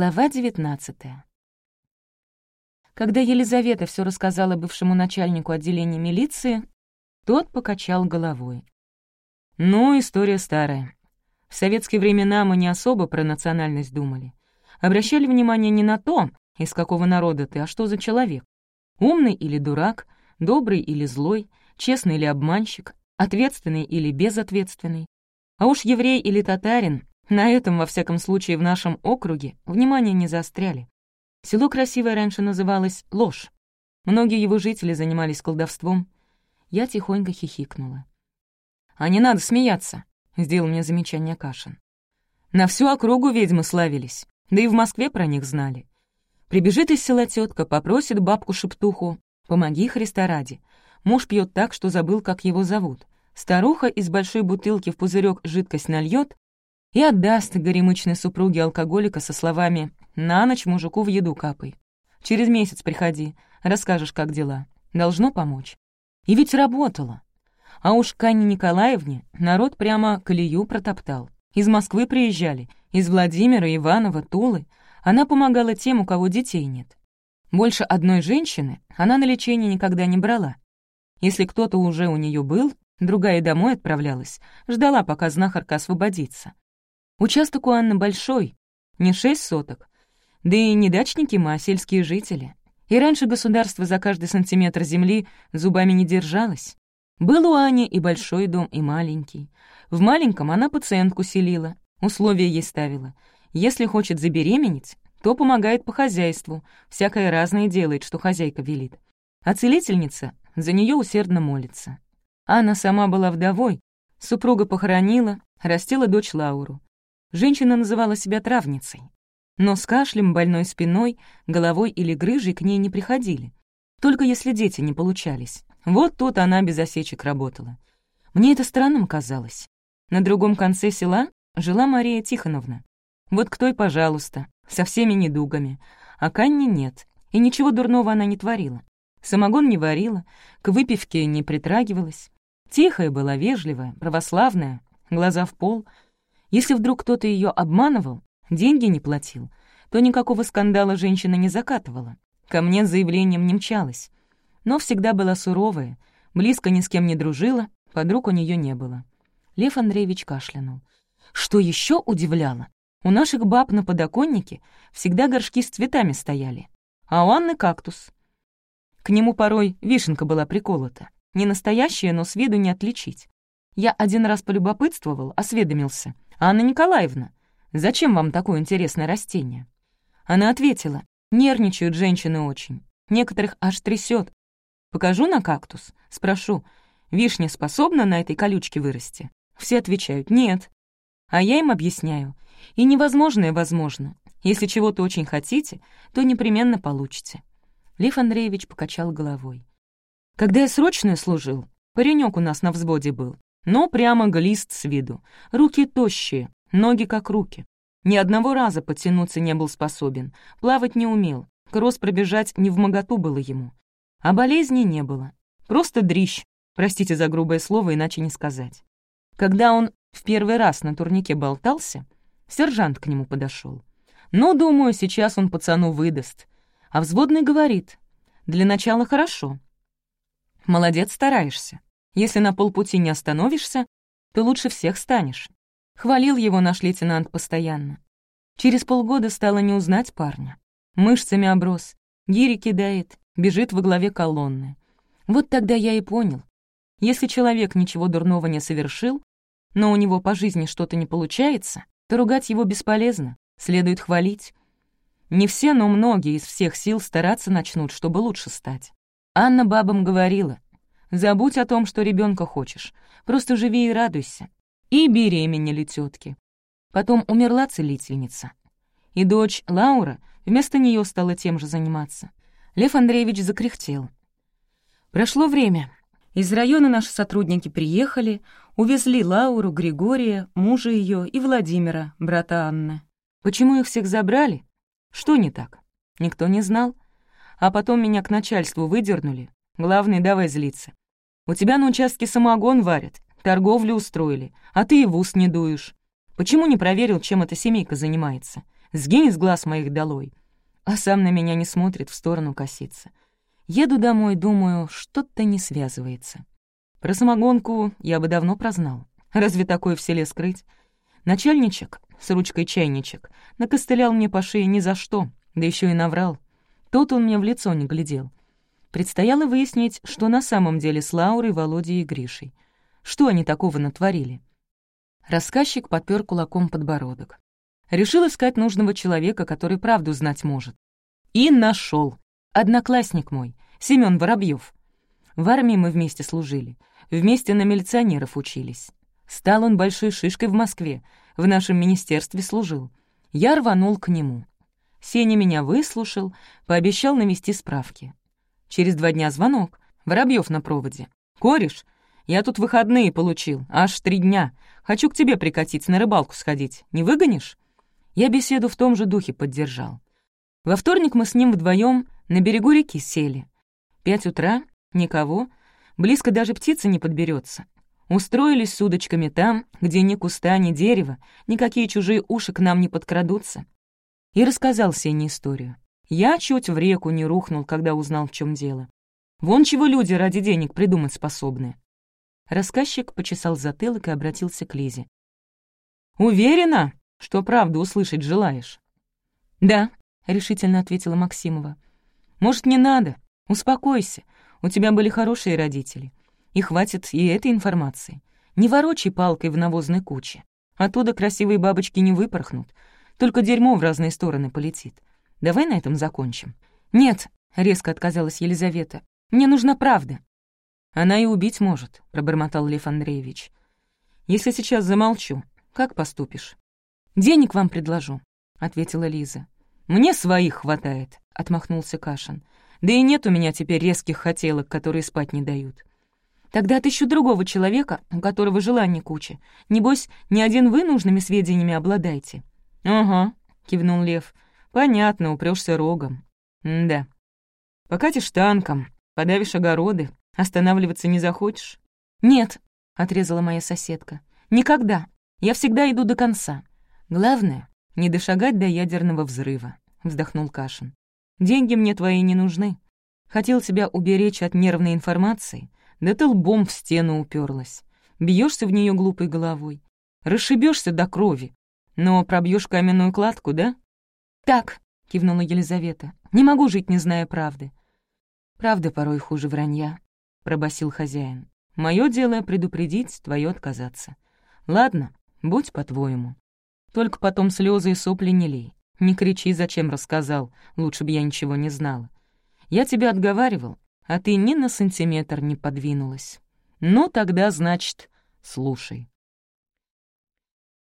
Глава 19 Когда Елизавета все рассказала бывшему начальнику отделения милиции, тот покачал головой. «Ну, история старая. В советские времена мы не особо про национальность думали. Обращали внимание не на то, из какого народа ты, а что за человек. Умный или дурак, добрый или злой, честный или обманщик, ответственный или безответственный. А уж еврей или татарин на этом, во всяком случае, в нашем округе внимание не заостряли. Село красивое раньше называлось Ложь. Многие его жители занимались колдовством. Я тихонько хихикнула. «А не надо смеяться», — сделал мне замечание Кашин. «На всю округу ведьмы славились, да и в Москве про них знали. Прибежит из села тетка, попросит бабку-шептуху, помоги Христа ради. Муж пьет так, что забыл, как его зовут. Старуха из большой бутылки в пузырек жидкость нальет, и отдаст горемычной супруге алкоголика со словами «На ночь мужику в еду капай. Через месяц приходи, расскажешь, как дела. Должно помочь». И ведь работало. А уж к Анне Николаевне народ прямо колею протоптал. Из Москвы приезжали, из Владимира, Иванова, Тулы. Она помогала тем, у кого детей нет. Больше одной женщины она на лечение никогда не брала. Если кто-то уже у нее был, другая домой отправлялась, ждала, пока знахарка освободится. Участок у Анны большой, не шесть соток. Да и не дачники а сельские жители. И раньше государство за каждый сантиметр земли зубами не держалось. Был у Ани и большой дом, и маленький. В маленьком она пациентку селила, условия ей ставила. Если хочет забеременеть, то помогает по хозяйству, всякое разное делает, что хозяйка велит. А целительница за нее усердно молится. Анна сама была вдовой, супруга похоронила, растила дочь Лауру. Женщина называла себя травницей. Но с кашлем, больной спиной, головой или грыжей к ней не приходили. Только если дети не получались. Вот тут она без осечек работала. Мне это странным казалось. На другом конце села жила Мария Тихоновна. Вот к той, пожалуйста, со всеми недугами. А Канни нет, и ничего дурного она не творила. Самогон не варила, к выпивке не притрагивалась. Тихая была, вежливая, православная, глаза в пол — если вдруг кто-то ее обманывал, деньги не платил, то никакого скандала женщина не закатывала. Ко мне с заявлением не мчалась. Но всегда была суровая, близко ни с кем не дружила, подруг у нее не было. Лев Андреевич кашлянул. Что еще удивляло? У наших баб на подоконнике всегда горшки с цветами стояли, а у Анны кактус. К нему порой вишенка была приколота. Не настоящая, но с виду не отличить. Я один раз полюбопытствовал, осведомился — «Анна Николаевна, зачем вам такое интересное растение?» Она ответила, «Нервничают женщины очень, некоторых аж трясет. Покажу на кактус, спрошу, вишня способна на этой колючке вырасти?» Все отвечают, «Нет». А я им объясняю, и невозможное возможно. Если чего-то очень хотите, то непременно получите. Лев Андреевич покачал головой. Когда я срочную служил, паренек у нас на взводе был но прямо глист с виду. Руки тощие, ноги как руки. Ни одного раза подтянуться не был способен, плавать не умел, кросс пробежать не в моготу было ему. А болезни не было. Просто дрищ, простите за грубое слово, иначе не сказать. Когда он в первый раз на турнике болтался, сержант к нему подошел. «Ну, думаю, сейчас он пацану выдаст». А взводный говорит, «Для начала хорошо. Молодец, стараешься. Если на полпути не остановишься, то лучше всех станешь. Хвалил его наш лейтенант постоянно. Через полгода стало не узнать парня. Мышцами оброс, гири кидает, бежит во главе колонны. Вот тогда я и понял. Если человек ничего дурного не совершил, но у него по жизни что-то не получается, то ругать его бесполезно, следует хвалить. Не все, но многие из всех сил стараться начнут, чтобы лучше стать. Анна бабам говорила, Забудь о том, что ребенка хочешь. Просто живи и радуйся. И беременели тетки. Потом умерла целительница. И дочь Лаура вместо нее стала тем же заниматься. Лев Андреевич закряхтел. Прошло время. Из района наши сотрудники приехали, увезли Лауру, Григория, мужа ее и Владимира, брата Анны. Почему их всех забрали? Что не так? Никто не знал. А потом меня к начальству выдернули. Главный, давай злиться. У тебя на участке самогон варят, торговлю устроили, а ты и в ус не дуешь. Почему не проверил, чем эта семейка занимается? Сгинь из глаз моих долой. А сам на меня не смотрит, в сторону косится. Еду домой, думаю, что-то не связывается. Про самогонку я бы давно прознал. Разве такое в селе скрыть? Начальничек с ручкой чайничек накостылял мне по шее ни за что, да еще и наврал. Тот он мне в лицо не глядел. Предстояло выяснить, что на самом деле с Лаурой, Володей и Гришей. Что они такого натворили? Рассказчик подпер кулаком подбородок. Решил искать нужного человека, который правду знать может. И нашел. Одноклассник мой, Семён Воробьев. В армии мы вместе служили, вместе на милиционеров учились. Стал он большой шишкой в Москве, в нашем министерстве служил. Я рванул к нему. Сеня меня выслушал, пообещал навести справки. Через два дня звонок. Воробьев на проводе. «Кореш, я тут выходные получил, аж три дня. Хочу к тебе прикатить, на рыбалку сходить. Не выгонишь?» Я беседу в том же духе поддержал. Во вторник мы с ним вдвоем на берегу реки сели. Пять утра, никого, близко даже птица не подберется. Устроились с удочками там, где ни куста, ни дерева, никакие чужие уши к нам не подкрадутся. И рассказал Сене историю. Я чуть в реку не рухнул, когда узнал, в чем дело. Вон чего люди ради денег придумать способны. Рассказчик почесал затылок и обратился к Лизе. «Уверена, что правду услышать желаешь?» «Да», — решительно ответила Максимова. «Может, не надо? Успокойся. У тебя были хорошие родители. И хватит и этой информации. Не ворочай палкой в навозной куче. Оттуда красивые бабочки не выпорхнут. Только дерьмо в разные стороны полетит. Давай на этом закончим». «Нет», — резко отказалась Елизавета. «Мне нужна правда». «Она и убить может», — пробормотал Лев Андреевич. «Если сейчас замолчу, как поступишь?» «Денег вам предложу», — ответила Лиза. «Мне своих хватает», — отмахнулся Кашин. «Да и нет у меня теперь резких хотелок, которые спать не дают. Тогда отыщу другого человека, у которого желаний куча. Небось, ни один вы нужными сведениями обладаете». «Ага», — кивнул Лев. «Понятно, упрёшься рогом». М «Да». «Покатишь танком, подавишь огороды, останавливаться не захочешь?» «Нет», — отрезала моя соседка. «Никогда. Я всегда иду до конца. Главное — не дошагать до ядерного взрыва», — вздохнул Кашин. «Деньги мне твои не нужны. Хотел тебя уберечь от нервной информации, да ты лбом в стену уперлась. Бьешься в нее глупой головой. Расшибешься до крови. Но пробьешь каменную кладку, да? Так, кивнула Елизавета. Не могу жить, не зная правды. Правда порой хуже вранья, пробасил хозяин. Мое дело предупредить, твое отказаться. Ладно, будь по-твоему. Только потом слезы и сопли не лей. Не кричи, зачем рассказал, лучше бы я ничего не знала. Я тебя отговаривал, а ты ни на сантиметр не подвинулась. Ну, тогда, значит, слушай.